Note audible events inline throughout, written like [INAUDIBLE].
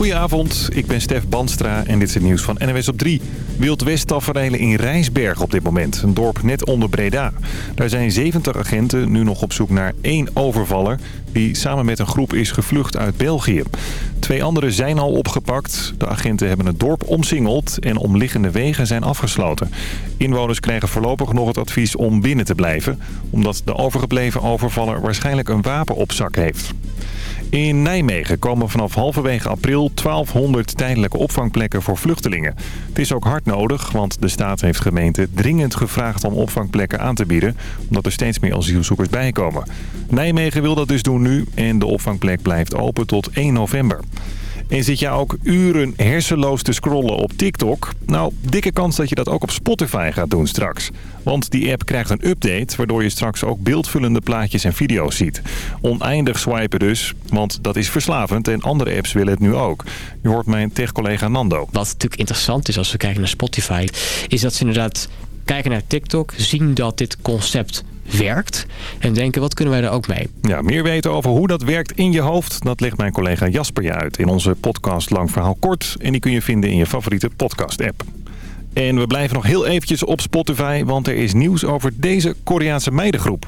Goedenavond, ik ben Stef Banstra en dit is het nieuws van NWS op 3. Wild West in Rijsberg op dit moment, een dorp net onder Breda. Daar zijn 70 agenten nu nog op zoek naar één overvaller... die samen met een groep is gevlucht uit België. Twee anderen zijn al opgepakt. De agenten hebben het dorp omsingeld en omliggende wegen zijn afgesloten. Inwoners krijgen voorlopig nog het advies om binnen te blijven... omdat de overgebleven overvaller waarschijnlijk een wapen op zak heeft. In Nijmegen komen vanaf halverwege april 1200 tijdelijke opvangplekken voor vluchtelingen. Het is ook hard nodig, want de staat heeft gemeenten dringend gevraagd om opvangplekken aan te bieden... omdat er steeds meer asielzoekers bijkomen. Nijmegen wil dat dus doen nu en de opvangplek blijft open tot 1 november. En zit jij ook uren hersenloos te scrollen op TikTok? Nou, dikke kans dat je dat ook op Spotify gaat doen straks. Want die app krijgt een update, waardoor je straks ook beeldvullende plaatjes en video's ziet. Oneindig swipen dus, want dat is verslavend en andere apps willen het nu ook. Je hoort mijn tech-collega Nando. Wat natuurlijk interessant is als we kijken naar Spotify, is dat ze inderdaad kijken naar TikTok, zien dat dit concept werkt. En denken, wat kunnen wij er ook mee? Ja, meer weten over hoe dat werkt in je hoofd... dat legt mijn collega Jasper je uit in onze podcast Lang Verhaal Kort. En die kun je vinden in je favoriete podcast-app. En we blijven nog heel eventjes op Spotify... want er is nieuws over deze Koreaanse meidengroep.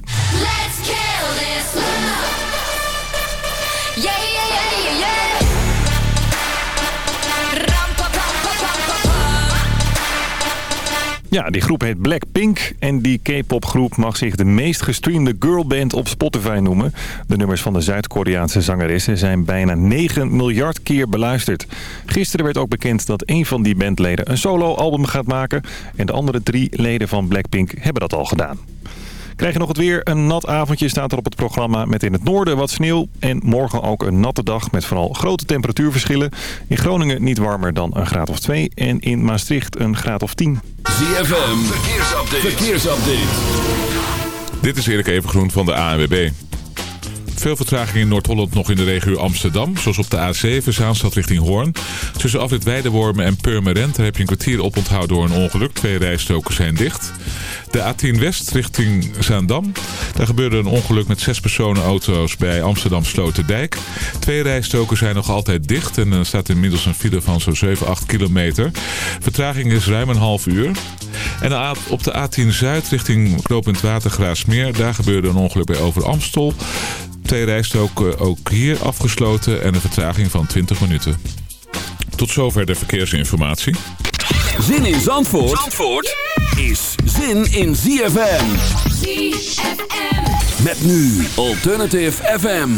Ja, die groep heet Blackpink en die K-pop groep mag zich de meest gestreamde girlband op Spotify noemen. De nummers van de Zuid-Koreaanse zangeressen zijn bijna 9 miljard keer beluisterd. Gisteren werd ook bekend dat een van die bandleden een solo-album gaat maken en de andere drie leden van Blackpink hebben dat al gedaan. Krijg je nog het weer. Een nat avondje staat er op het programma met in het noorden wat sneeuw. En morgen ook een natte dag met vooral grote temperatuurverschillen. In Groningen niet warmer dan een graad of 2. En in Maastricht een graad of 10. ZFM, verkeersupdate. verkeersupdate. Dit is Erik Evengroen van de ANWB. Veel vertraging in Noord-Holland nog in de regio Amsterdam. Zoals op de A7, Zaanstad richting Hoorn. Tussen afrit Weidewormen en Purmerend heb je een kwartier oponthoud door een ongeluk. Twee rijstoken zijn dicht. De A10 West richting Zaandam. Daar gebeurde een ongeluk met zes personenauto's bij Amsterdam Sloterdijk. Twee rijstoken zijn nog altijd dicht en er staat inmiddels een file van zo'n 7, 8 kilometer. Vertraging is ruim een half uur. En op de A10 Zuid richting knooppunt Watergraasmeer. Daar gebeurde een ongeluk bij Over Amstel. Twee rijstoken ook hier afgesloten en een vertraging van 20 minuten. Tot zover de verkeersinformatie. Zin in Zandvoort, Zandvoort is zin in ZFM. ZFM. Met nu Alternative FM.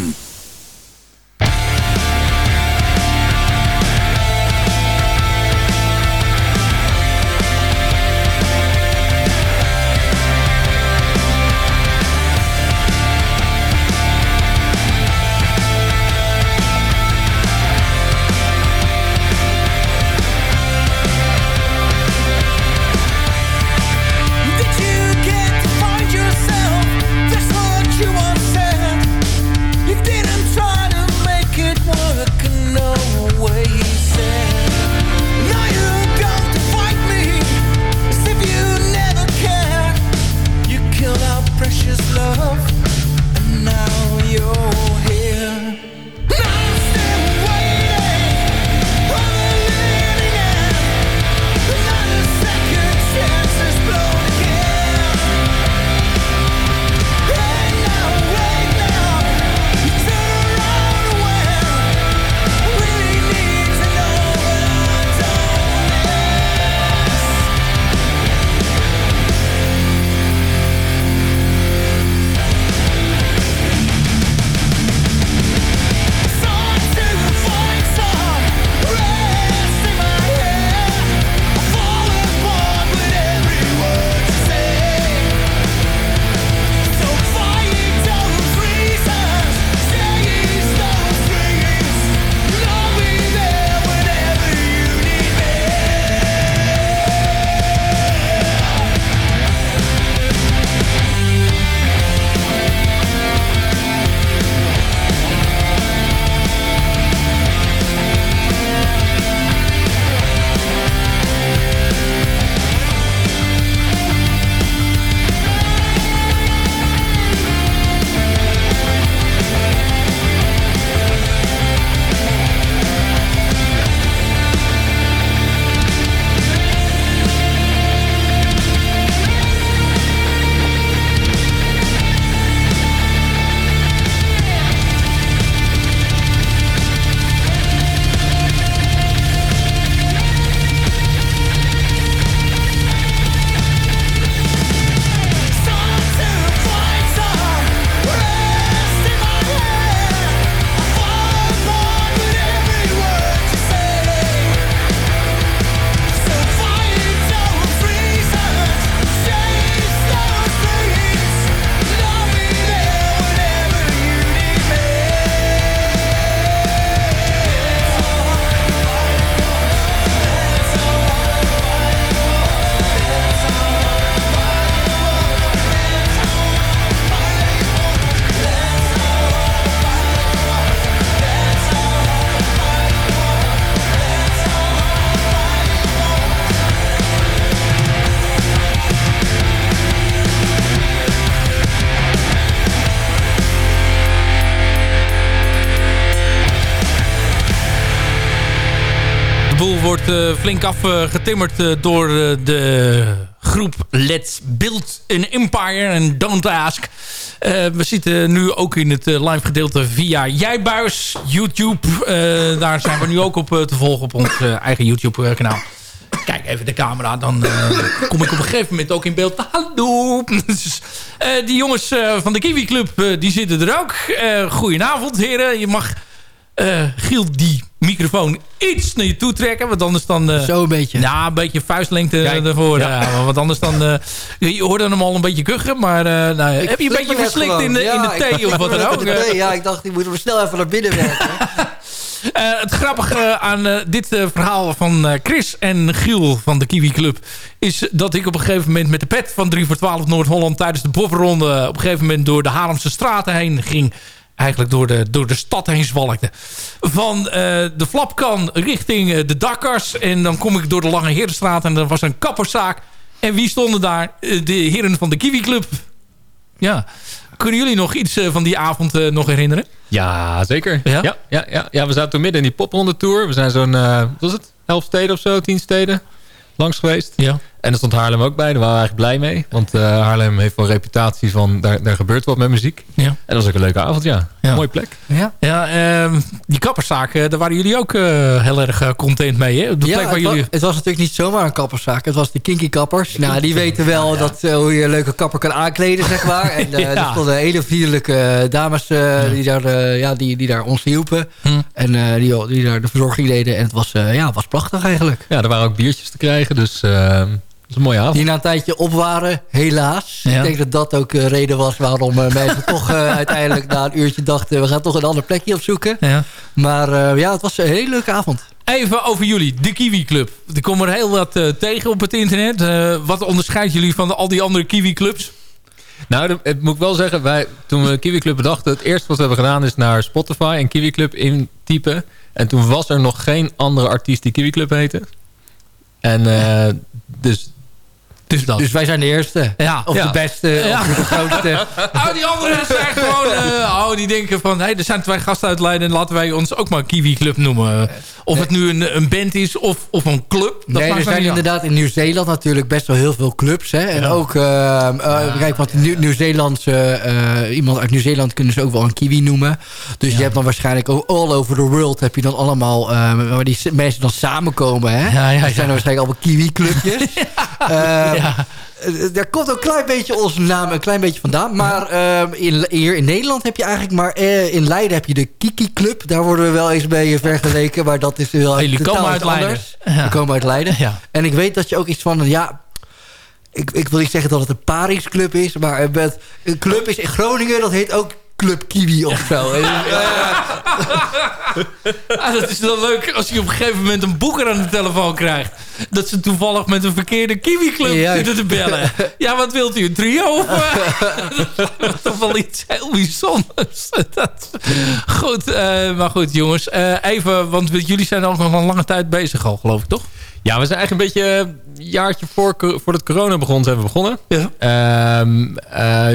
Wordt flink afgetimmerd door de groep Let's Build an Empire en Don't Ask. we zitten nu ook in het live gedeelte via Jijbuis, YouTube. daar zijn we nu ook op te volgen op ons eigen YouTube kanaal. Kijk even de camera, dan kom ik op een gegeven moment ook in beeld. Hallo! Dus, die jongens van de Kiwi Club, die zitten er ook. goedenavond heren, je mag uh, die microfoon iets naar je toe trekken. Want anders dan... Uh, Zo een beetje. Ja, een beetje vuistlengte Kijk, ervoor. Ja. Uh, want anders dan... Uh, je hoorde hem al een beetje kuchen. Maar nou, heb je een beetje verslikt in de, ja, in de thee of wat dan ook? ja, ik dacht, ik moet hem snel even naar binnen werken. [LAUGHS] het grappige aan dit verhaal van Chris en Giel van de Kiwi Club... is dat ik op een gegeven moment met de pet van 3 voor 12 Noord-Holland... tijdens de bofferronde op een gegeven moment door de Haarlemse straten heen ging eigenlijk door de, door de stad heen zwalkte. Van uh, de Flapkan richting uh, de Dakkers. En dan kom ik door de Lange Herenstraat en er was een kapperszaak. En wie stonden daar? Uh, de heren van de Kiwi Club. Ja. Kunnen jullie nog iets van die avond nog herinneren? Ja, zeker. Ja? Ja, ja, ja, we zaten toen midden in die popronde tour. We zijn zo'n, wat was het? Elf steden of zo, tien steden langs geweest. Ja. En daar stond Haarlem ook bij. Daar waren we eigenlijk blij mee. Want uh, Haarlem heeft wel een reputatie van... Daar, daar gebeurt wat met muziek. Ja. En dat was ook een leuke avond, ja. ja. Mooie plek. Ja, ja uh, die kapperszaak, uh, daar waren jullie ook uh, heel erg content mee, hè? De ja, plek waar het, jullie... was, het was natuurlijk niet zomaar een kapperszaak. Het was de Kinky Kappers. nou, die weten wel dat, hoe je een leuke kapper kan aankleden, zeg maar. [LAUGHS] En er stonden hele vriendelijke dames die, daar, ja, die, die daar ons hielpen. Hm. En die, die daar de verzorging deden. En het was, ja, was prachtig eigenlijk. Ja, er waren ook biertjes te krijgen, dus... Is een mooie avond. Die na een tijdje op waren, helaas. Ik denk dat dat ook uh, reden was waarom uh, mensen [LAUGHS] toch uh, uiteindelijk na een uurtje dachten... we gaan toch een ander plekje opzoeken. Ja. Maar ja, het was een hele leuke avond. Even over jullie, de Kiwi Club. Er komen er heel wat tegen op het internet. wat onderscheidt jullie van de, al die andere Kiwi Clubs? Nou, dat moet ik wel zeggen. Wij, toen we Kiwi Club bedachten... het eerste wat we hebben gedaan is naar Spotify en Kiwi Club intypen. En toen was er nog geen andere artiest die Kiwi Club heette. En dus dus, dus, wij zijn de eerste. Ja. Of de beste. Ja. Of de grootste. oh, [LAUGHS] die anderen zijn gewoon... Uh, oh, die denken van... Hey, er zijn twee gasten uit Leiden. Laten wij ons ook maar Kiwi Club noemen. Of het nu een, een band is of, of een club. Dat nee, er zijn inderdaad in Nieuw-Zeeland natuurlijk best wel heel veel clubs. Hè? En ook... Uh, kijk, want Nieuw-Zeelandse... iemand uit Nieuw-Zeeland kunnen ze ook wel een Kiwi noemen. Dus je hebt dan waarschijnlijk all over the world... heb je dan allemaal... waar die mensen dan samenkomen. Hè? Ja, ja, zijn er waarschijnlijk allemaal Kiwi-clubjes. [LAUGHS] ja. Eh, daar komt ook een klein beetje onze naam een klein beetje vandaan. Maar uh, in, hier in Nederland heb je eigenlijk maar... Uh, in Leiden heb je de Kiki Club. Daar worden we wel eens mee vergeleken. Maar dat is wel Jullie komen uit Leiden. Ja. komen uit Leiden. Ja. En ik weet dat je ook iets van... Ja, ik, ik wil niet zeggen dat het een Paris Club is. Maar een club is in Groningen. Dat heet ook Club Kiwi of zo. ah, dat is dan leuk als je op een gegeven moment een boeker aan de telefoon krijgt. Dat ze toevallig met een verkeerde Kiwi-club zitten te bellen. Ja, wat wilt u? Een trio? Of, uh, [LAUGHS] toch wel iets heel bijzonders. dat, goed, uh, maar goed jongens. Uh, even, want jullie zijn al nog een lange tijd bezig al, geloof ik, toch? Ja, we zijn eigenlijk een beetje een jaartje voor, voordat corona begon, zijn we begonnen. Ja. Um,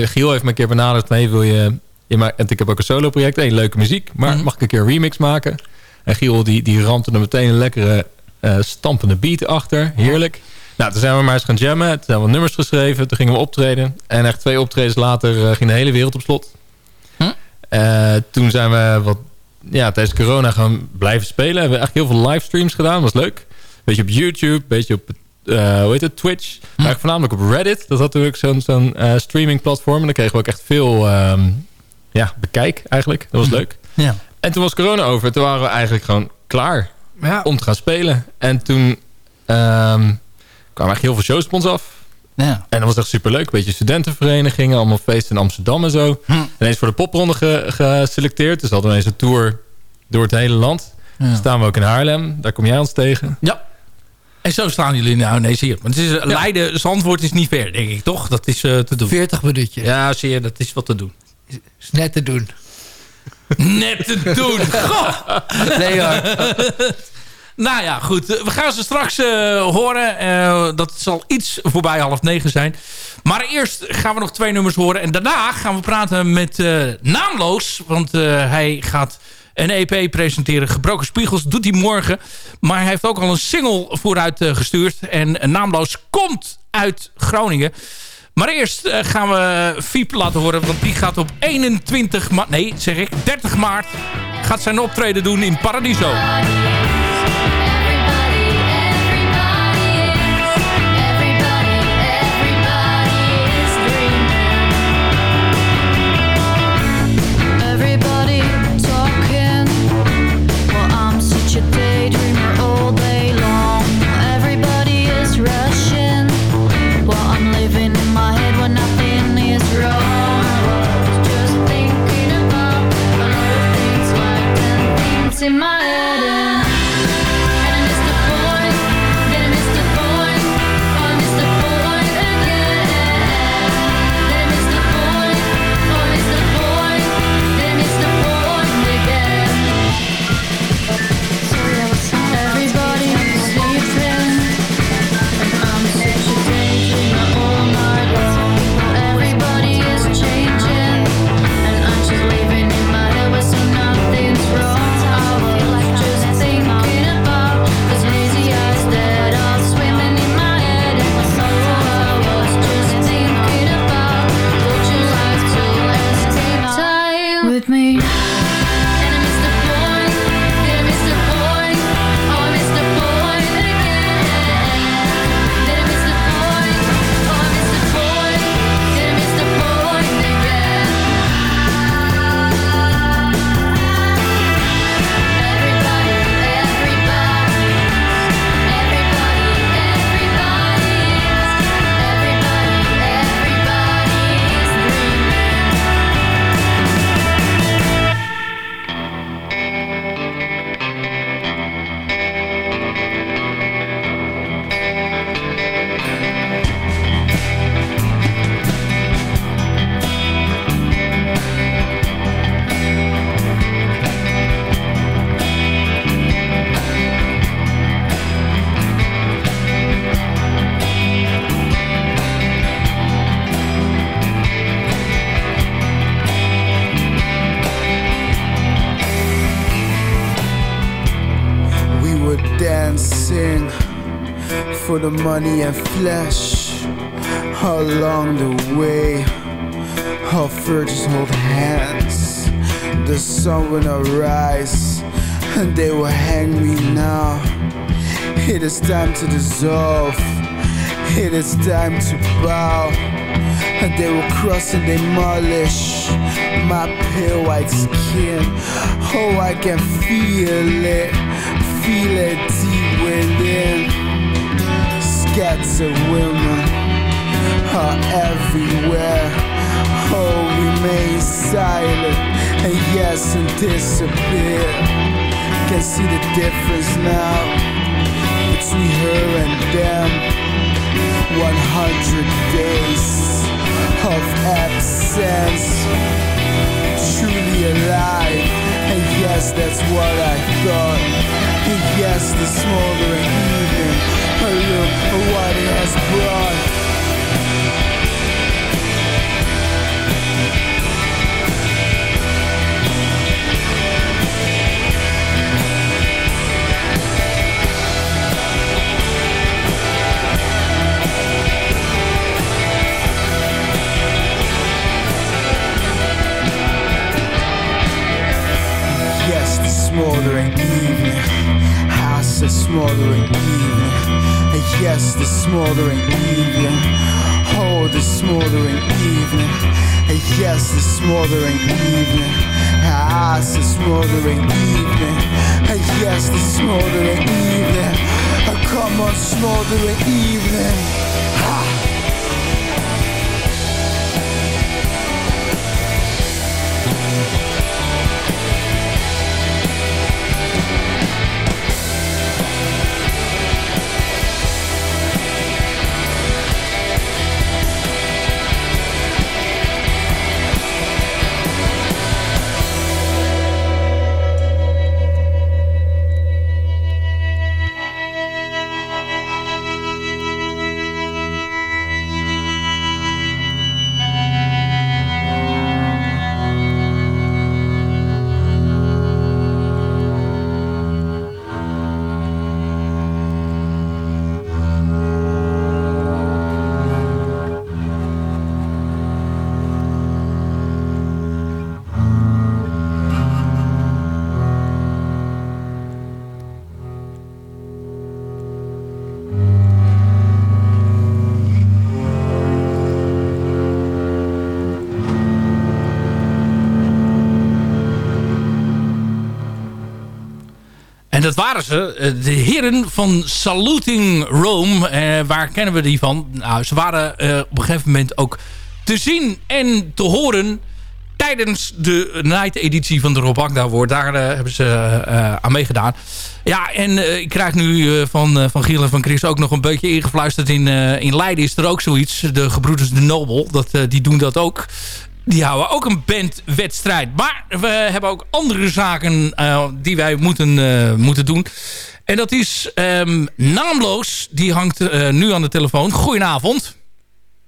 Giel heeft me een keer benaderd. Nee, wil je en ik heb ook een solo project. Hey, leuke muziek. Maar mhm. mag ik een keer een remix maken? En Giel die, die rampte er meteen een lekkere uh, stampende beat achter. Heerlijk. Nou, toen zijn we maar eens gaan jammen. Toen hebben we nummers geschreven. Toen gingen we optreden. En echt twee optredens later uh, ging de hele wereld op slot. Hm? Uh, toen zijn we wat, ja, tijdens corona gaan blijven spelen. Hebben we eigenlijk heel veel livestreams gedaan. Dat was leuk. Beetje op YouTube, beetje op uh, hoe heet het, Twitch. Hm? Maar voornamelijk op Reddit. Dat had natuurlijk zo'n zo'n uh, streaming platform. En daar kregen we ook echt veel um, ja, bekijk eigenlijk. Dat was leuk. Ja. En toen was corona over. Toen waren we eigenlijk gewoon klaar ja. om te gaan spelen. En toen um, kwamen eigenlijk heel veel shows op ons af. Ja. En dat was echt superleuk. Een beetje studentenverenigingen, allemaal feesten in Amsterdam en zo. Hm. Ineens voor de popronde geselecteerd. Dus hadden we ineens een tour door het hele land. Ja. staan we ook in Haarlem. Daar kom jij ons tegen. Ja. En zo staan jullie nou ineens hier. Want het is, Leiden, Zandvoort is niet ver, denk ik, toch? Dat is uh, te doen. 40 minuutjes. Ja, zie je, dat is wat te doen. Is net te doen. Net te doen. [LAUGHS] Goh. Nee hoor. nou ja, goed. We gaan ze straks uh, horen. Uh, dat zal iets voorbij half negen zijn. Maar eerst gaan we nog twee nummers horen. En daarna gaan we praten met uh, Naamloos. Want hij gaat een EP presenteren. Gebroken Spiegels doet hij morgen. Maar hij heeft ook al een single vooruit gestuurd. En naamloos komt uit Groningen. Maar eerst gaan we Fiep laten horen. Want die gaat op 21 maart... Nee, zeg ik, 30 maart... gaat zijn optreden doen in Paradiso. In my money and flesh along the way. Our virgins hold hands. The sun will not rise, and they will hang me now. It is time to dissolve. It is time to bow. And they will cross and demolish my pale white skin. Oh, I can feel it, feel it deep within cats and women are everywhere. Oh, remain silent and yes, and disappear. Can see the difference now between her and them. 100 days of absence, truly alive. And yes, that's what I thought. And yes, the smoldering evening for what it has brought. Yes, the smoldering evening. House is smoldering evening yes, the smoldering evening. Oh, the smoldering evening. Yes, the smoldering evening. Ah, the smoldering evening. Yes, the smoldering evening. Come on, smoldering evening. Ha! Dat waren ze, eh, de heren van Saluting Rome. Eh, waar kennen we die van? Nou, ze waren eh, op een gegeven moment ook te zien en te horen tijdens de night-editie van de Rob Agda Award. Daar hebben ze aan meegedaan. Ja, en ik krijg nu van, van Giel en van Chris ook nog een beetje ingefluisterd. In, in Leiden is er ook zoiets. De gebroeders de Nobel, dat, die doen dat ook. Die houden ook een bandwedstrijd. Maar we hebben ook andere zaken eh, die wij moeten, eh, moeten doen. En dat is ehm, naamloos. Die hangt eh, nu aan de telefoon. Goedenavond.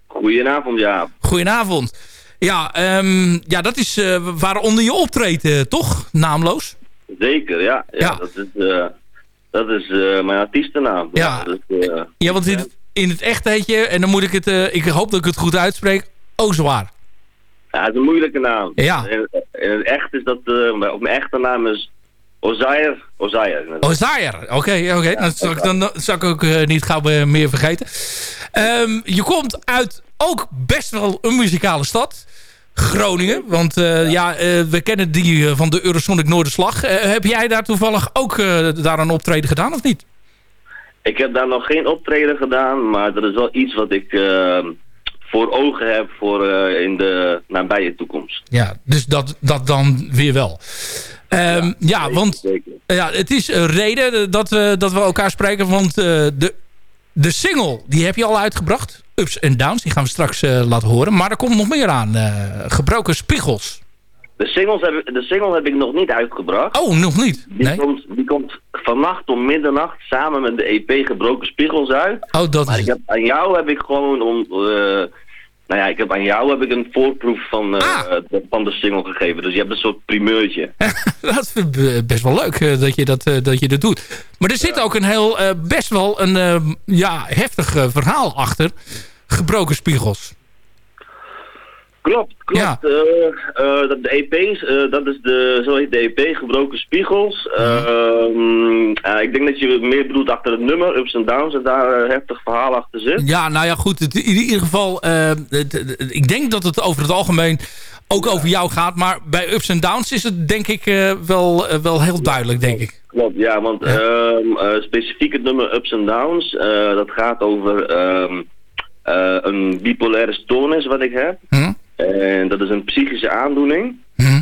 Goedenavond, ja. Goedenavond. Ja, ehm, ja dat is waaronder je optreedt, toch? Naamloos? Zeker, ja. ja, Ja. Dat is, dat is mijn artiestennaam. Ja. Is, Ja, want in het, in het echt heet je, en dan moet ik het, ik hoop dat ik het goed uitspreek, Ozwaar. Ja, het is een moeilijke naam. Ja. In, in het echt is dat, eh, mijn- op mijn echte naam is Ozair. Ozair. Ozair, oké, oké. Dan zal ik, dan, zal ik ook eh, niet gauw eh, meer vergeten. Ehm, je komt uit ook best wel een muzikale stad. Groningen, want ja, we kennen die van de Eurosonic Noorderslag. Heb jij daar toevallig ook daar een optreden gedaan of niet? Ik heb daar nog geen optreden gedaan, maar dat is wel iets wat ik eh, voor ogen heb voor eh, in de nabije toekomst. Ja, dus dat, dat dan weer wel. Ehm, ja, Zeker, want zeker. ja, het is een reden dat we, dat we elkaar spreken. Want eh, de, de single, die heb je al uitgebracht. Ups en Downs, die gaan we straks eh, laten horen. Maar er komt nog meer aan. eh, gebroken spiegels. De, singles heb, de single heb ik nog niet uitgebracht. Oh, nog niet? Die, Nee? komt, die komt vannacht om middernacht samen met de EP Gebroken Spiegels uit. Oh, dat Maar is ik heb, aan jou heb ik gewoon om... eh, nou ja, ik heb aan jou heb ik een voorproef van, eh, Ah. de- van de single gegeven. Dus je hebt een soort primeurtje. [LAUGHS] dat vind ik eh, best wel leuk dat, je dat, dat je dat doet. Maar er zit ook een heel, best wel een ja, heftig verhaal achter. Gebroken spiegels. Klopt, klopt. Ja. Eh, eh, dat de EP's, eh, dat is de, zo heet de EP, Gebroken Spiegels. Ehm, eh, ik denk dat je meer bedoelt achter het nummer, Ups en Downs, en daar een heftig verhaal achter zit. Ja, nou ja, goed. Het, in ieder geval, het- ik denk dat het over het algemeen ook over jou gaat. Maar bij ups en downs is het denk ik wel, wel heel duidelijk, denk ik. Klopt, ja, want ehm, eh, specifiek het nummer Ups en Downs, dat gaat over ehm, eh, een bipolaire stoornis wat ik heb. Hm? En dat is een psychische aandoening. Hm?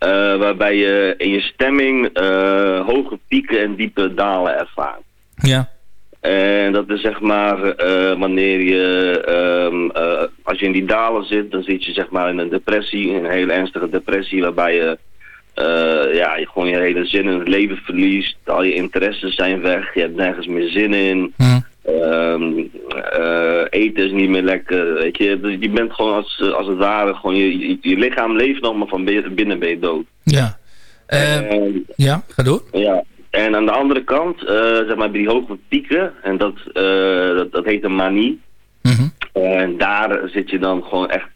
eh, waarbij je in je stemming eh, hoge pieken en diepe dalen ervaart. Ja. En dat is zeg maar eh, wanneer je, ehm, eh, als je in die dalen zit, dan zit je zeg maar in een depressie, een hele ernstige depressie, waarbij je, ja, je gewoon je hele zin in het leven verliest, al je interesses zijn weg, je hebt nergens meer zin in, Hm. Ehm, eh, eten is niet meer lekker, weet je, dus je bent gewoon als, als het ware, gewoon je, je, je lichaam leeft nog, maar van binnen ben je dood. Ja. En- ja, ga door. ja, en aan de andere kant, eh, zeg maar, bij die hoge pieken, en dat, dat, dat heet een manie. Mhm. En daar zit je dan gewoon echt...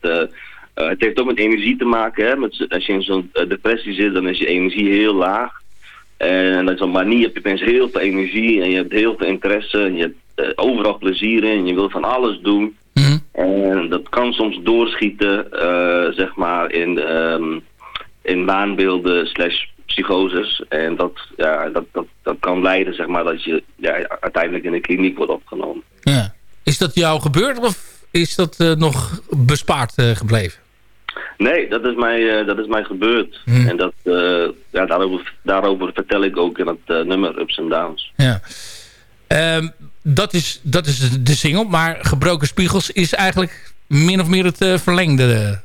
het heeft ook met energie te maken, hè. Met, als je in zo'n depressie zit, dan is je energie heel laag. En met zo'n manie heb je opeens heel veel energie en je hebt heel veel interesse. En je hebt eh, overal plezier in, je wil van alles doen. Mhm. En dat kan soms doorschieten, eh, zeg maar, in, ehm, in waanbeelden slash psychoses. En dat, ja, dat, dat, dat kan leiden, zeg maar, dat je ja, uiteindelijk in de kliniek wordt opgenomen. Ja. Is dat jou gebeurd of is dat eh, nog bespaard gebleven? Nee, dat is mij, dat is mij gebeurd. Hmm. En dat, ja, daarover, daarover vertel ik ook in het nummer Ups and Downs. Ja. Ehm, dat, is, dat is de single, maar Gebroken Spiegels is eigenlijk min of meer het eh, verlengde.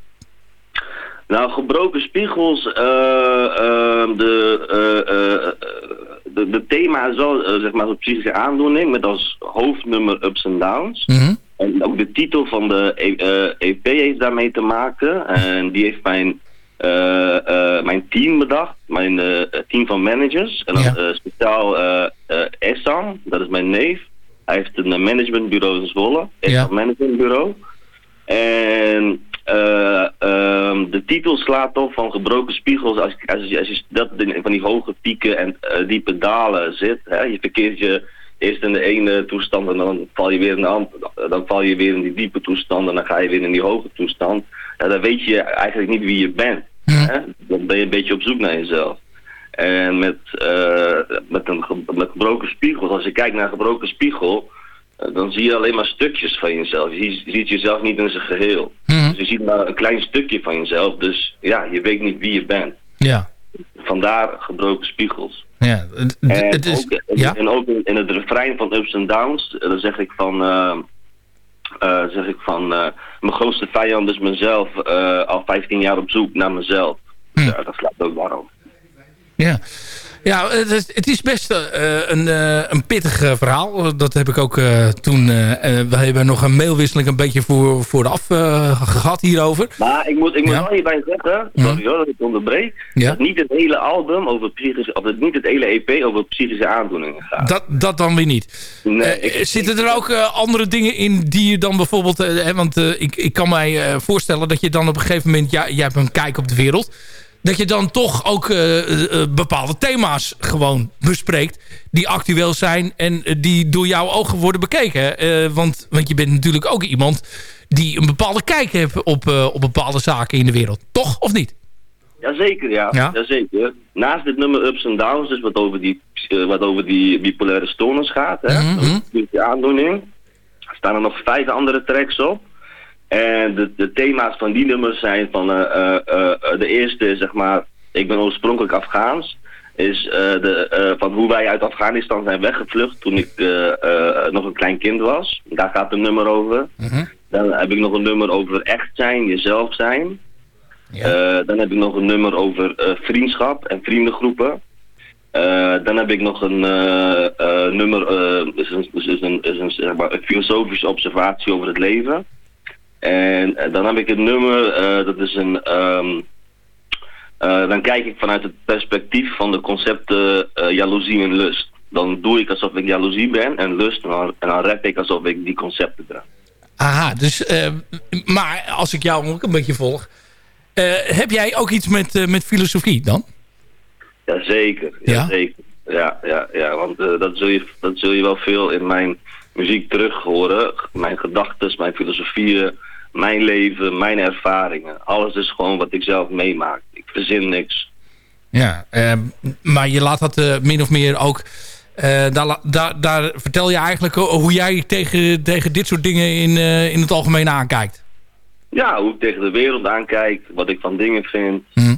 Nou, gebroken spiegels, eh, eh, de, eh, eh, de, de thema is wel, eh, zeg maar, een psychische aandoening met als hoofdnummer Ups and Downs. Mhm. En ook de titel van de E- eh, EP heeft daarmee te maken. En die heeft mijn, eh, eh, mijn team bedacht, mijn eh, team van managers. En dan Ja. eh, speciaal eh eh, Essan, dat is mijn neef. Hij heeft een eh, managementbureau in Zwolle, Essan Ja. Managementbureau. En eh, ehm, de titel slaat op van gebroken spiegels. Als, als, je, als je dat van die hoge pieken en eh, diepe dalen zit. Hè, je verkeert je eerst in de ene toestand en dan val je weer in de andere. Dan val je weer in die diepe toestand en dan ga je weer in die hoge toestand. Ja, dan weet je eigenlijk niet wie je bent. Hè? Dan ben je een beetje op zoek naar jezelf. En met, eh, met, een, met gebroken spiegels, als je kijkt naar een gebroken spiegel, eh, dan zie je alleen maar stukjes van jezelf. Je, ziet- je ziet jezelf niet in zijn geheel. Dus je ziet maar een klein stukje van jezelf. Dus ja, je weet niet wie je bent. Ja. Vandaar gebroken spiegels. Ja, het, En het is... ook, Ja? en ook in, het refrein van Ups and Downs, eh, dan zeg ik van, zeg ik van mijn grootste vijand is mezelf, al 15 jaar op zoek naar mezelf. Hm. Ja, dat slaat ook daarop. Ja, ja het, is, het is best eh, een, eh, een pittig eh, verhaal. Dat heb ik ook toen... we hebben nog een mailwisseling een beetje voor, vooraf eh, gehad hierover. Maar ik moet, ik moet Ja. wel hierbij zeggen, sorry hoor dat ik onderbreek, Ja. dat niet het hele album over psychische, of dat niet het hele EP over psychische aandoeningen gaat. Dat, dat dan weer niet. Nee, zitten er ook andere dingen in die je dan bijvoorbeeld... hè, want ik, ik kan mij voorstellen dat je dan op een gegeven moment... Ja, jij hebt een kijk op de wereld. Dat je dan toch ook eh, eh, eh, bepaalde thema's gewoon bespreekt. Die actueel zijn en die door jouw ogen worden bekeken. Want, want je bent natuurlijk ook iemand die een bepaalde kijk heeft op, op bepaalde zaken in de wereld. Toch of niet? Jazeker, ja. Ja? Jazeker. Naast dit nummer Ups and Downs, dus wat over die, wat over die bipolaire stoornis gaat, hè, Mhm. die aandoening, staan er nog vijf andere tracks op. En de, de thema's van die nummers zijn van, eh, eh, eh, de eerste zeg maar, ik ben oorspronkelijk Afghaans, is de, van hoe wij uit Afghanistan zijn weggevlucht toen ik nog een klein kind was. Daar gaat een nummer over. Dan heb ik nog een nummer over echt zijn, jezelf zijn. Eh, dan heb ik nog een nummer over vriendschap en vriendengroepen. Dan heb ik nog een nummer, is een, is een, is een, zeg maar, een filosofische observatie over het leven. En eh, dan heb ik een nummer, eh, dat is een, ehm, eh, dan kijk ik vanuit het perspectief van de concepten jaloezie en lust. Dan doe ik alsof ik jaloezie ben en lust en dan, en dan rap ik alsof ik die concepten draag. Aha, dus, maar als ik jou ook een beetje volg... heb jij ook iets met, met filosofie dan? Jazeker, Ja? zeker. Ja, ja, ja, want dat, zul je, dat zul je wel veel in mijn muziek terug horen. Mijn gedachten, mijn filosofieën, mijn leven, mijn ervaringen. Alles is gewoon wat ik zelf meemaak. Ik verzin niks. Ja, eh, maar je laat dat eh, min of meer ook... eh, daar, daar, daar vertel je eigenlijk hoe jij tegen, tegen dit soort dingen in, eh, in het algemeen aankijkt. Ja, hoe ik tegen de wereld aankijk, wat ik van dingen vind. Hm.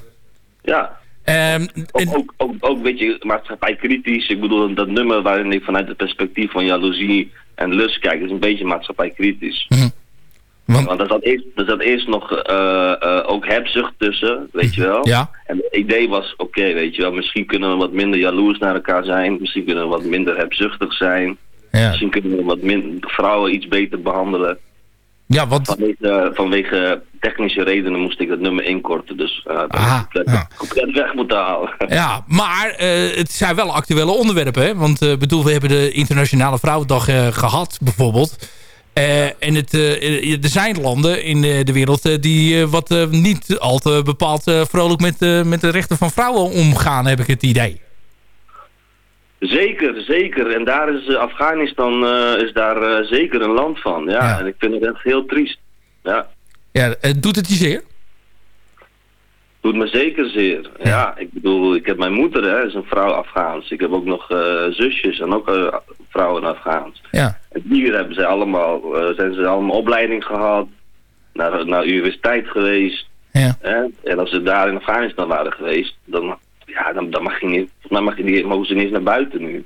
Ja, Ehm, ook, ook, ook, ook een beetje maatschappij kritisch. Ik bedoel, dat nummer waarin ik vanuit het perspectief van jaloezie en lust kijk, is een beetje maatschappij kritisch. Want, Want er zat eerst, er zat eerst nog eh, eh, ook hebzucht tussen, weet je wel. Ja. En het idee was, oké, weet je wel, misschien kunnen we wat minder jaloers naar elkaar zijn. Misschien kunnen we wat minder hebzuchtig zijn. Ja. Misschien kunnen we wat minder vrouwen iets beter behandelen. Ja, want... Vanwege, vanwege technische redenen moest ik dat nummer inkorten. Dus dat heb Aha, ik compleet, compleet weg moeten halen. [LAUGHS] Ja, maar het zijn wel actuele onderwerpen. Hè? Want bedoel, we hebben de Internationale Vrouwendag eh, gehad, bijvoorbeeld. Eh, en het, eh, er zijn landen in eh, de wereld eh, die eh, wat eh, niet al te bepaald eh, vrolijk met, eh, met de rechten van vrouwen omgaan, heb ik het idee. Zeker, zeker. En daar is eh, Afghanistan eh, is daar eh, zeker een land van. Ja. Ja. en ik vind het echt heel triest. Ja. Ja, eh, doet het je zeer? Doet me zeker zeer. Ja. ik bedoel, ik heb mijn moeder, hè, is een vrouw Afghaans. Ik heb ook nog eh, zusjes en ook eh, vrouwen Afghaans. Ja. En hier hebben ze allemaal, eh, zijn ze allemaal opleiding gehad, naar, naar universiteit geweest. Ja. Hè? En als ze daar in Afghanistan waren geweest, dan, ja, dan, dan mag je niet, volgens mij mag je niet, mogen ze niet eens naar buiten nu.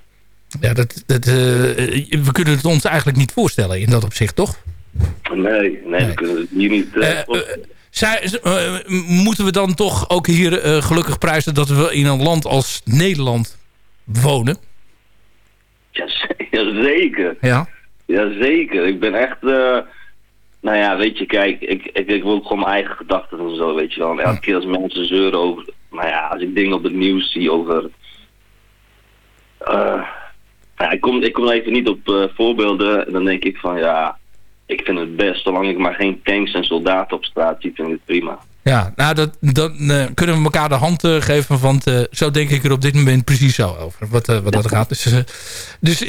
Ja, dat, dat, we kunnen het ons eigenlijk niet voorstellen in dat opzicht, toch? Nee, nee, we kunnen het hier niet... zij, eh, moeten we dan toch ook hier eh, gelukkig prijzen dat we in een land als Nederland wonen? Ja, z- ja, zeker. Ja. Jazeker. Ik ben echt... eh, nou ja, weet je, kijk, ik, ik, ik wil gewoon mijn eigen gedachten en zo, weet je wel. En elke keer als mensen zeuren over... Nou ja, als ik dingen op het nieuws zie over... eh, ja, ik, kom, ik kom even niet op voorbeelden en dan denk ik van ja... Ik vind het best, zolang ik maar geen tanks en soldaten op straat zie, vind ik het prima. Ja, nou, dat, dan eh, kunnen we elkaar de hand eh, geven. Want eh, zo denk ik er op dit moment precies zo over. Wat, wat dat gaat. Dus, dus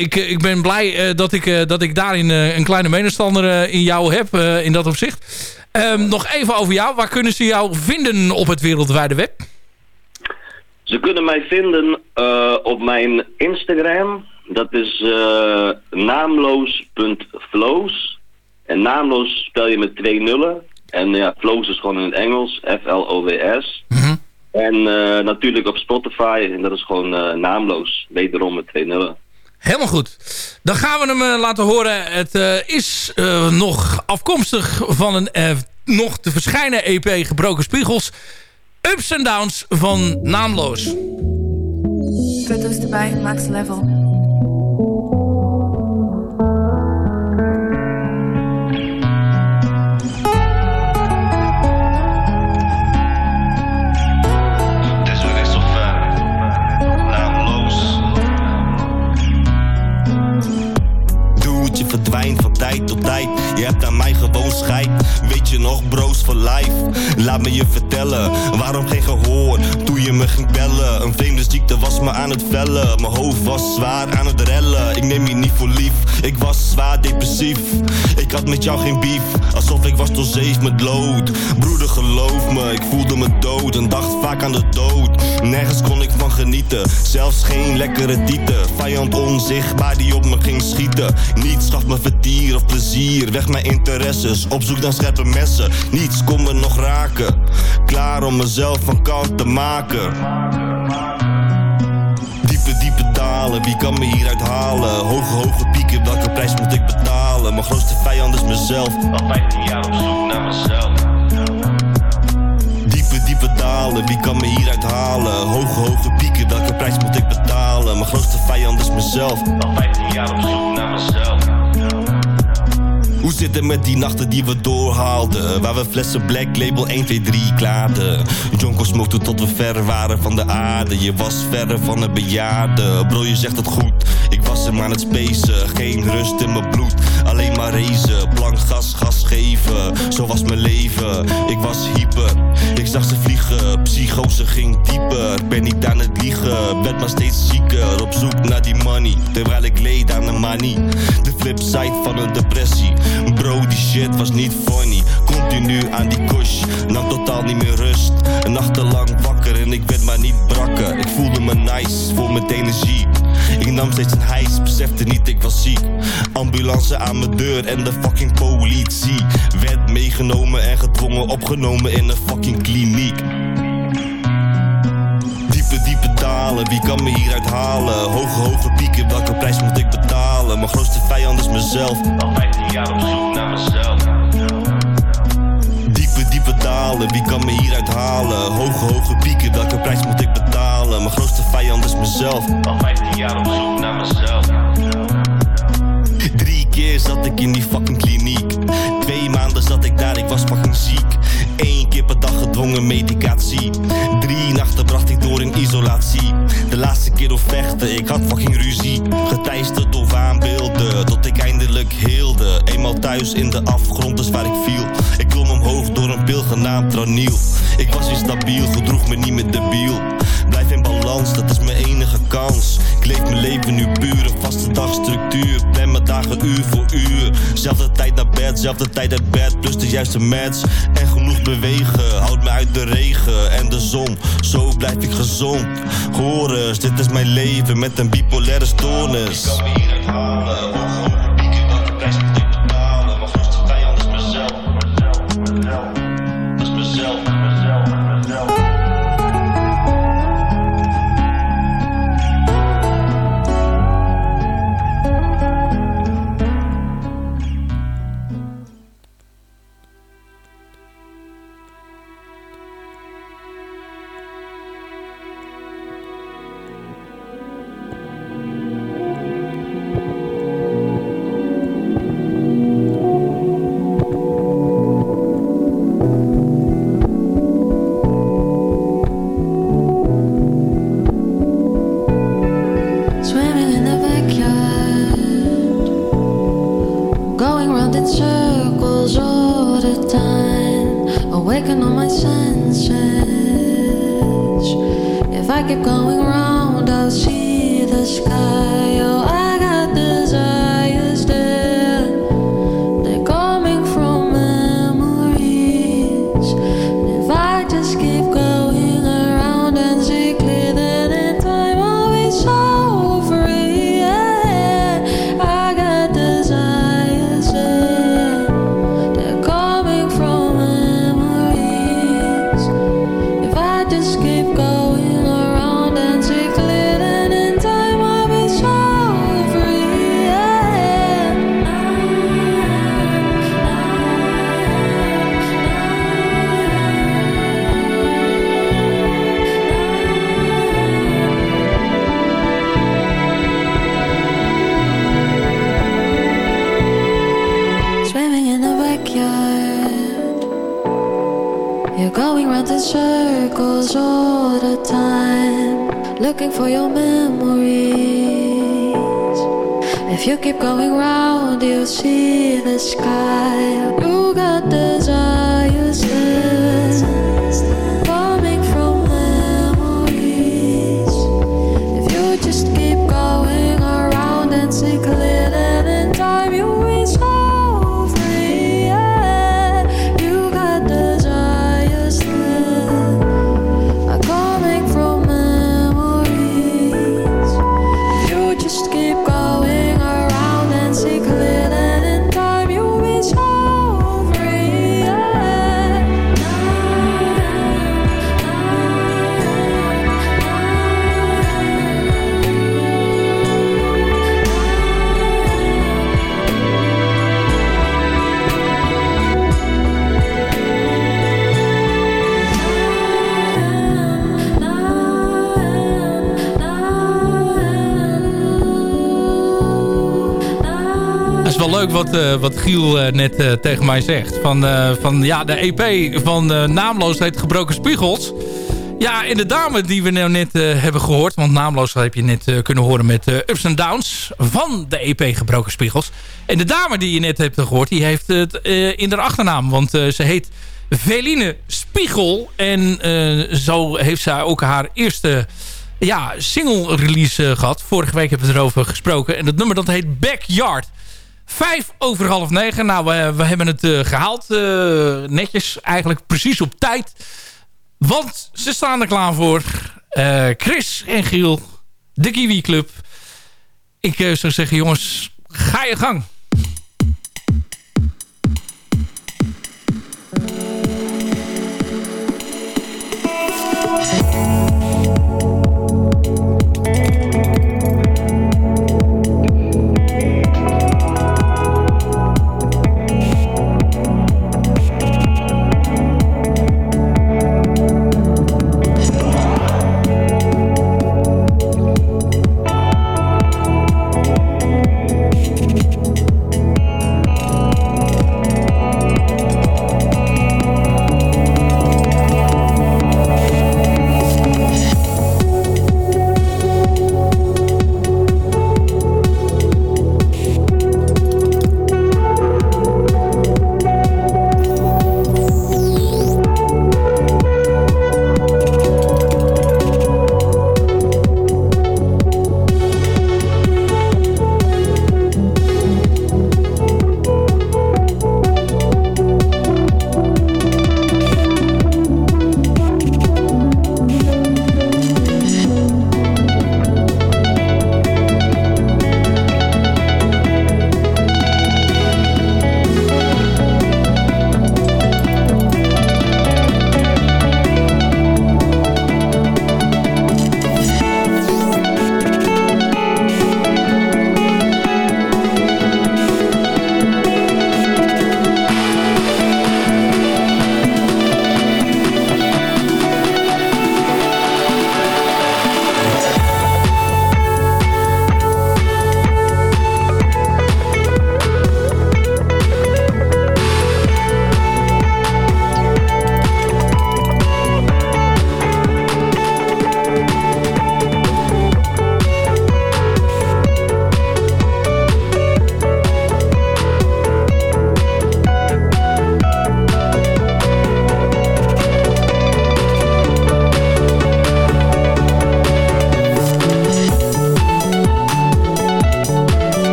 ik, ik ben blij dat, ik, dat ik daarin een kleine medestander in jou heb. in dat opzicht. Ehm, nog even over jou. Waar kunnen ze jou vinden op het wereldwijde web? Ze kunnen mij vinden op mijn Instagram. Dat is eh, naamloos.flows. En naamloos spel je met twee nullen. En ja, flows is gewoon in het Engels. F-L-O-W-S. En eh, natuurlijk op Spotify. En dat is gewoon eh, naamloos. Wederom met twee nullen. Helemaal goed. Dan gaan we hem laten horen. Het eh, is nog afkomstig van een eh, nog te verschijnen EP Gebroken Spiegels. Ups en Downs van Naamloos. Foto's erbij, max level. Je hebt aan mij gewoon scheid. Nog, bro's for life? Laat me je vertellen, waarom geen gehoor? Toen je me ging bellen. Een vreemde ziekte was me aan het vellen. Mijn hoofd was zwaar aan het rellen. Ik neem je niet voor lief, ik was zwaar depressief. Ik had met jou geen beef, alsof ik was tot zeef met lood. Broeder, geloof me, ik voelde me dood. En dacht vaak aan de dood. Nergens kon ik van genieten, zelfs geen lekkere tieten. Vijand onzichtbaar die op me ging schieten. Niets gaf me vertier of plezier, weg mijn interesses. Op zoek naar scherpe niets kon me nog raken. Klaar om mezelf van kant te maken. Diepe, diepe dalen, wie kan me hieruit halen? Hoge, hoge pieken, welke prijs moet ik betalen? Mijn grootste vijand is mezelf. Al 15 jaar op zoek naar mezelf. Diepe, diepe dalen, wie kan me hieruit halen? Hoge, hoge pieken, welke prijs moet ik betalen? Mijn grootste vijand is mezelf. Al 15 jaar op zoek naar mezelf. Hoe zit het met die nachten die we doorhaalden? Waar we flessen Black Label 1, 2, 3 klaarden. Jonko smokte tot we ver waren van de aarde. Je was verre van een bejaarde. Bro, je zegt het goed. Hem aan het spacen. Geen rust in mijn bloed. Alleen maar reizen. Blank gas, gas geven. Zo was mijn leven. Ik was hyper. Ik zag ze vliegen. Psychose ging dieper. Ben niet aan het liegen. Werd maar steeds zieker. Op zoek naar die money. Terwijl ik leed aan een manie. De flipside van een depressie. Bro, die shit was niet funny. Continu aan die kush. Nam totaal niet meer rust. Een nachtenlang wakker en ik werd maar niet brakker. Ik voelde me nice, vol met energie. Ik nam steeds een hijs, besefte niet ik was ziek. Ambulance aan mijn deur en de fucking politie. Werd meegenomen en gedwongen opgenomen in een fucking kliniek. Diepe, diepe dalen, wie kan me hieruit halen? Hoge, hoge pieken, welke prijs moet ik betalen? Mijn grootste vijand is mezelf. Al 15 jaar op zoek naar mezelf. Dalen, wie kan me hieruit halen? Hoge, hoge pieken, welke prijs moet ik betalen? Mijn grootste vijand is mezelf. Al 15 jaar op zoek naar mezelf. Drie keer zat ik in die fucking kliniek. Twee maanden zat ik daar, ik was fucking ziek. Eén keer per dag gedwongen medicatie. Drie nachten bracht ik door in isolatie. De laatste keer door vechten, ik had fucking ruzie. Geteisterd door waanbeelden, tot ik eindelijk heelde. Eenmaal thuis in de afgrond is waar ik viel. Ik klom omhoog door pil genaamd Traniel. Ik was weer stabiel, gedroeg me niet meer debiel. Blijf in balans, dat is mijn enige kans. Ik leef mijn leven nu puur, een vaste dagstructuur. Plan mijn dagen uur voor uur. Zelfde tijd naar bed, zelfde tijd uit bed. Plus de juiste match en genoeg bewegen. Houd me uit de regen en de zon, zo blijf ik gezond. Hoor eens, dit is mijn leven met een bipolaire stoornis. Ik kan wat, eh, wat Giel eh, net eh, tegen mij zegt. Van, van ja, de EP van Naamloos heet Gebroken Spiegels. Ja, en de dame die we nou net hebben gehoord... want Naamloos heb je net kunnen horen met Ups and Downs... van de EP Gebroken Spiegels. En de dame die je net hebt gehoord... die heeft het in haar achternaam. Want ze heet Veline Spiegel. En zo heeft zij ook haar eerste ja, single release eh, gehad. Vorige week hebben we erover gesproken. En het nummer dat heet Backyard. Vijf over half negen. Nou, we, hebben het eh, gehaald. eh, netjes, eigenlijk precies op tijd. Want ze staan er klaar voor. Eh, Chris en Giel, de Kiwi Club. Ik zou zeggen, jongens, ga je gang.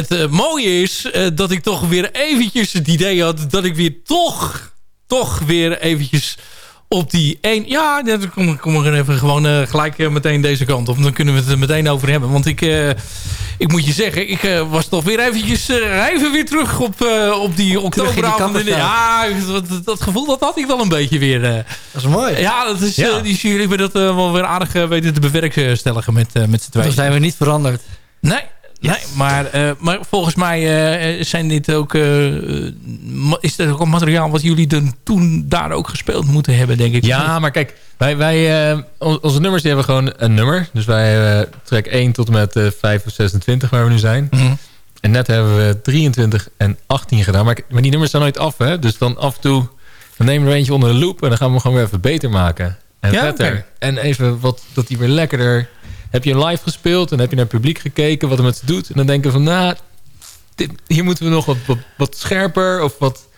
Het eh, mooie is eh, dat ik toch weer eventjes het idee had... dat ik weer toch, toch weer eventjes op die één... Ja, dan kom, kom ik er even gewoon eh, gelijk meteen deze kant op. Dan kunnen we het er meteen over hebben. Want ik, ik moet je zeggen, ik was toch weer eventjes... even weer terug op, op die oktoberavond. Ja, dat, dat gevoel dat had ik wel een beetje weer. Dat is mooi. ja, dat is, Ja. die jullie hebben dat wel weer aardig weten te bewerkstelligen met, met z'n tweeën. Dan zijn we niet veranderd. Nee, nee maar, eh, maar volgens mij eh, zijn dit ook, eh, is dit ook een materiaal wat jullie dan toen daar ook gespeeld moeten hebben, denk ik. Ja, maar kijk, wij, wij, eh, on- onze nummers die hebben gewoon een nummer. Dus wij track 1 tot en met eh 5 of 26 waar we nu zijn. Mhm. En net hebben we 23 en 18 gedaan. Maar, maar die nummers zijn nooit af, hè? Dus dan af en toe dan nemen we er eentje onder de loep... en dan gaan we hem gewoon weer even beter maken. En Ja, oké. En even wat, dat die weer lekkerder... Heb je hem live gespeeld en heb je naar het publiek gekeken... wat het met ze doet. En dan denken we van, nou... dit- hier moeten we nog wat, wat, wat scherper of wat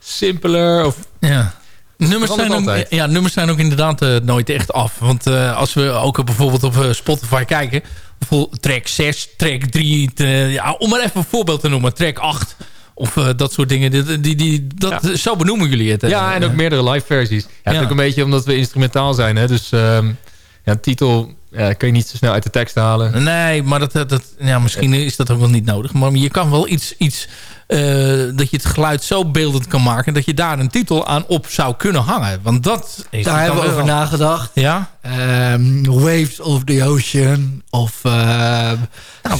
simpeler. Of, Ja. Nummers zijn, ook, ja, nummers zijn ook inderdaad eh, nooit echt af. Want eh, als we ook bijvoorbeeld op eh, Spotify kijken... track 6, track 3... te- ja, om maar even een voorbeeld te noemen. Track 8 of dat soort dingen. Die, die, die, dat, Zo benoemen jullie het. hè? Ja, en ook meerdere live versies. Ja, ook een beetje omdat we instrumentaal zijn. Hè? Dus ehm, ja, een titel ja, kun je niet zo snel uit de tekst halen. Nee, maar dat, dat, ja, misschien is dat ook wel niet nodig. Maar je kan wel iets... iets dat je het geluid zo beeldend kan maken... dat je daar een titel aan op zou kunnen hangen. Want dat is... Daar hebben we over nagedacht. Ja? Ehm, Waves of the Ocean. Of ehm,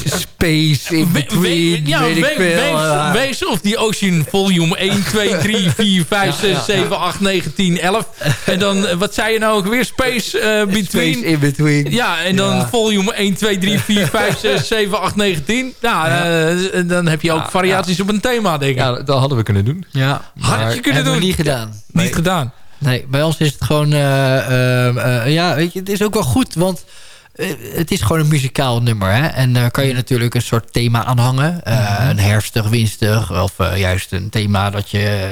Space in We- Between. we- ja, weet ik veel. Waves, Ja. Waves of the Ocean volume 1, 2, 3, 4, 5, 6, 7, 8, 9, 10, 11. En dan, eh, wat zei je nou ook weer? Space eh, Between. Space in Between. Ja, en dan volume 1, 2, 3, 4, 5, 6, 7, 8, 9, 10. Nou, eh, en dan heb je ook variaties op een thema, denk ik. Ja, dat hadden we kunnen doen. Ja. Had je kunnen Hebben doen. niet gedaan. Niet gedaan. Nee, bij ons is het gewoon... eh, eh, eh, ja, weet je, het is ook wel goed, want... het is gewoon een muzikaal nummer. Hè? En daar kan je natuurlijk een soort thema aan hangen. Eh, Een herfstig, winstig. Of juist een thema dat je...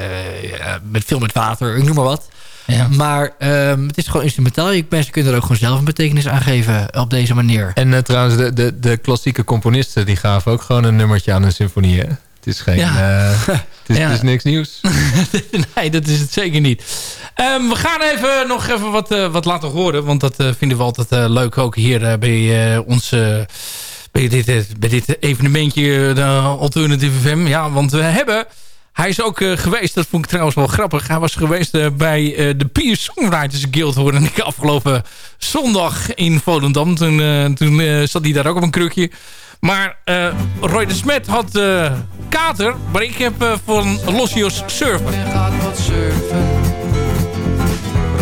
met veel met water, ik noem maar wat. Ja. Maar ehm, het is gewoon instrumentaal. Je- Mensen kunnen er ook gewoon zelf een betekenis aan geven op deze manier. En trouwens, de, de, de klassieke componisten... die gaven ook gewoon een nummertje aan een symfonie. Hè? Het is geen... Ja. eh, het, is, [LAUGHS] Ja. het is niks nieuws. [LAUGHS] nee, dat is het zeker niet. Ehm, we gaan even nog even wat, eh, wat laten horen. Want dat eh, vinden we altijd leuk. Ook hier bij ons... bij, dit, bij dit evenementje, de Alternative FM. Ja, want we hebben... Hij is ook geweest, dat vond ik trouwens wel grappig. Hij was geweest bij de Peer Songwriters Guild, hoorde ik afgelopen zondag in Volendam. Toen, toen zat hij daar ook op een krukje. Maar eh, Roy de Smet had eh, kater, maar ik heb eh, van Lossios surfen. En gaat wat surfen.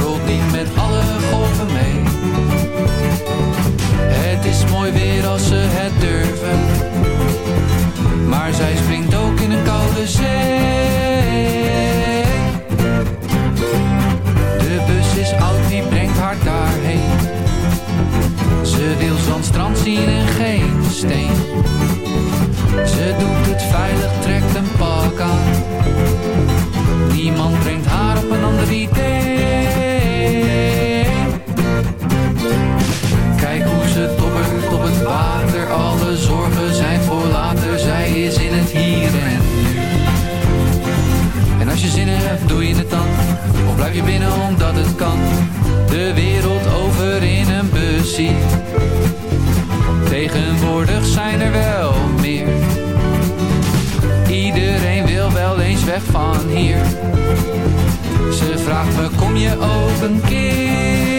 Rolt niet met alle golven mee. Het is mooi weer als ze het durven. Maar zij springt ook in een koude zee. De bus is oud, wie brengt haar daarheen? Ze wil zand, strand zien en geen steen. Ze doet het veilig, trekt een pak aan. Niemand brengt haar op een ander idee. Kijk hoe ze tobbert op het water. Alle zorgen zijn voor later. Zij is in het hier en nu. En als je zin hebt, doe je het dan. Of blijf je binnen omdat het kan. De wereld over in een bussie. Tegenwoordig zijn er wel meer. Iedereen wil wel eens weg van hier. Ze vraagt me, kom je ook een keer?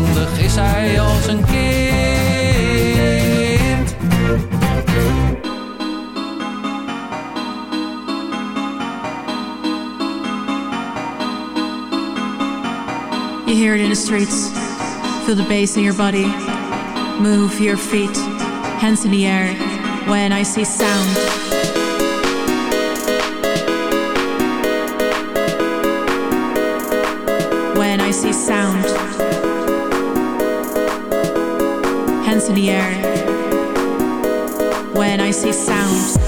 Opstandig is hij als een kind. You hear it in the streets. Feel the bass in your body. Move your feet, hands in the air when I see sound. When I see sound. The air. When I see sound.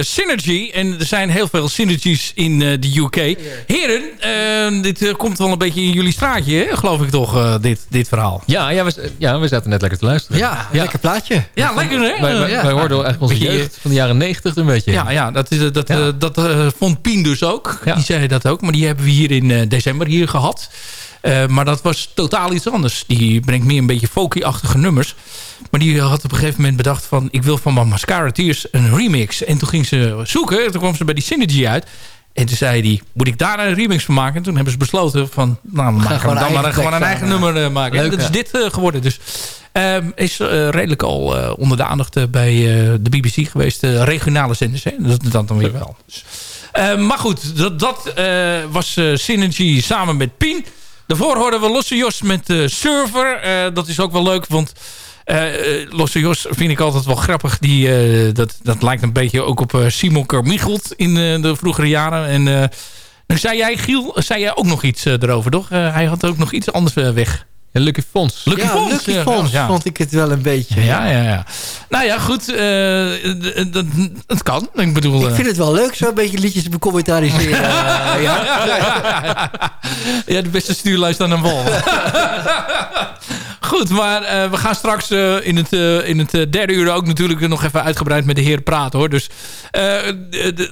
Synergy. En er zijn heel veel synergies in eh, de UK. Heren, eh, dit eh, komt wel een beetje in jullie straatje, hè? geloof ik toch, eh, dit, dit verhaal. Ja, ja, we, ja, we zaten net lekker te luisteren. Ja, lekker plaatje. Ja, lekker hè? Wij, wij, Ja. wij hoorden echt onze Beetje- jeugd van de jaren negentig een beetje. Ja, ja dat, is, dat, Ja. eh, dat eh, vond Pien dus ook. Ja. Die zei dat ook. Maar die hebben we hier in eh, december hier gehad. Eh, maar dat was totaal iets anders. Die brengt meer een beetje folky-achtige nummers. Maar die had op een gegeven moment bedacht van... ik wil van mijn Mascara Tears een remix. En toen ging ze zoeken. En toen kwam ze bij die Synergy uit. En toen zei hij, moet ik daar een remix van maken? En toen hebben ze besloten van... nou, we maken we dan maar gewoon een eigen nummer eh, maken. Leuk, en dat is dit eh, geworden. Dus ehm, is eh, redelijk al onder de aandacht bij de BBC geweest. De regionale zenders, hè? Dat, dat dan weer wel. Dus, maar goed, dat, dat was Synergy samen met Pien. Daarvoor hoorden we Losse Jos met Server. Dat is ook wel leuk, want Losse Jos vind ik altijd wel grappig. Die, eh, dat, dat lijkt een beetje ook op eh, Simon Carmichelt in eh, de vroegere jaren. En eh, nu zei jij, Giel, zei jij ook nog iets eh, erover, toch? Eh, hij had ook nog iets anders eh, weg. En Lucky Fons. Lucky ja, Fons. Lucky Fons ja. vond ik het wel een beetje. Ja, ja, ja. Nou ja, goed. eh, d- d- het kan. Ik bedoel... Ik eh, vind het wel leuk, zo'n beetje liedjes te becommentaliseren. [LAUGHS] Eh, ja. ja, de beste stuurlijst aan een wal. [LAUGHS] Goed, maar eh, we gaan straks eh, in het, eh, in het derde uur ook natuurlijk nog even uitgebreid met de heer praten hoor. Dus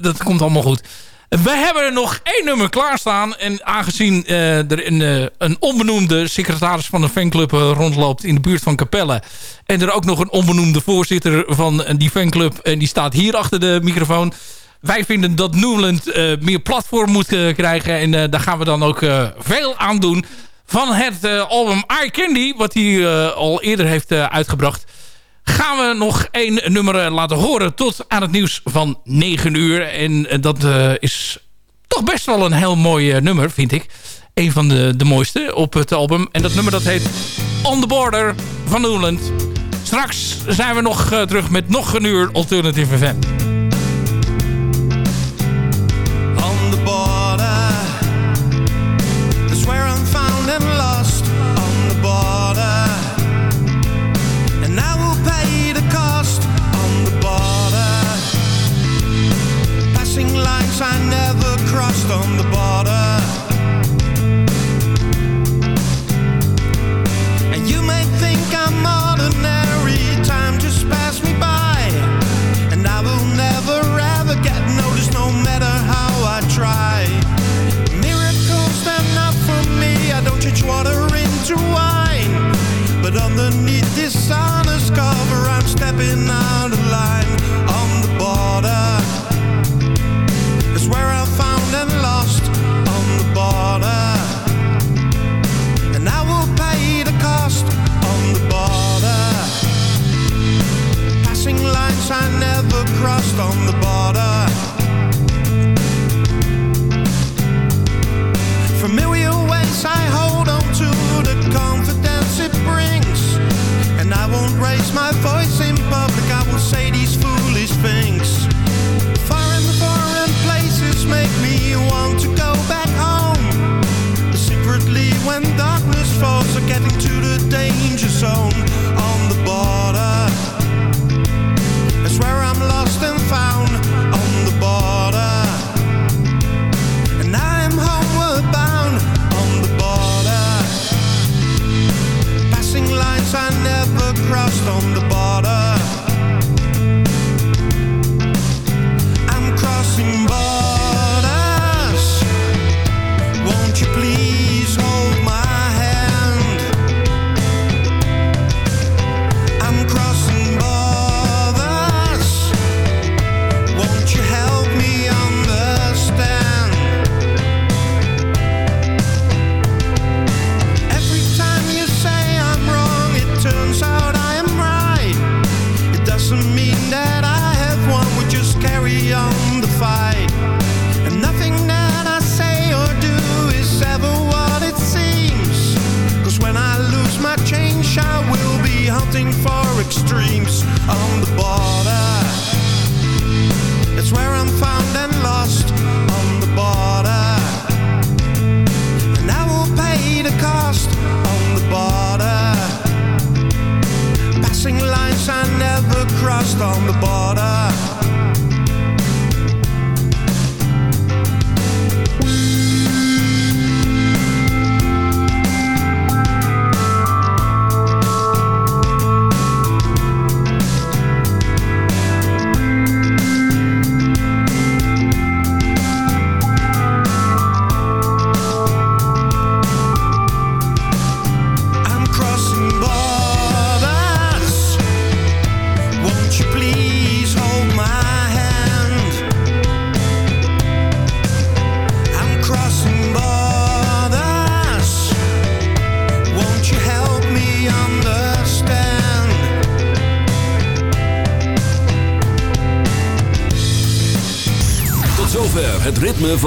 dat komt allemaal goed. We hebben er nog één nummer klaarstaan. En aangezien er een, een onbenoemde secretaris van een fanclub rondloopt in de buurt van Capelle. En er ook nog een onbenoemde voorzitter van die fanclub. En die staat hier achter de microfoon. Wij vinden dat Newland meer platform moet krijgen. En daar gaan we dan ook veel aan doen. Van het eh, album Eye Candy, wat hij eh, al eerder heeft eh, uitgebracht... gaan we nog één nummer laten horen tot aan het nieuws van 9 uur. En dat is toch best wel een heel mooi nummer, vind ik. Een van de, de mooiste op het album. En dat nummer dat heet On The Border van Newland. Straks zijn we nog terug met nog een uur Alternative FM.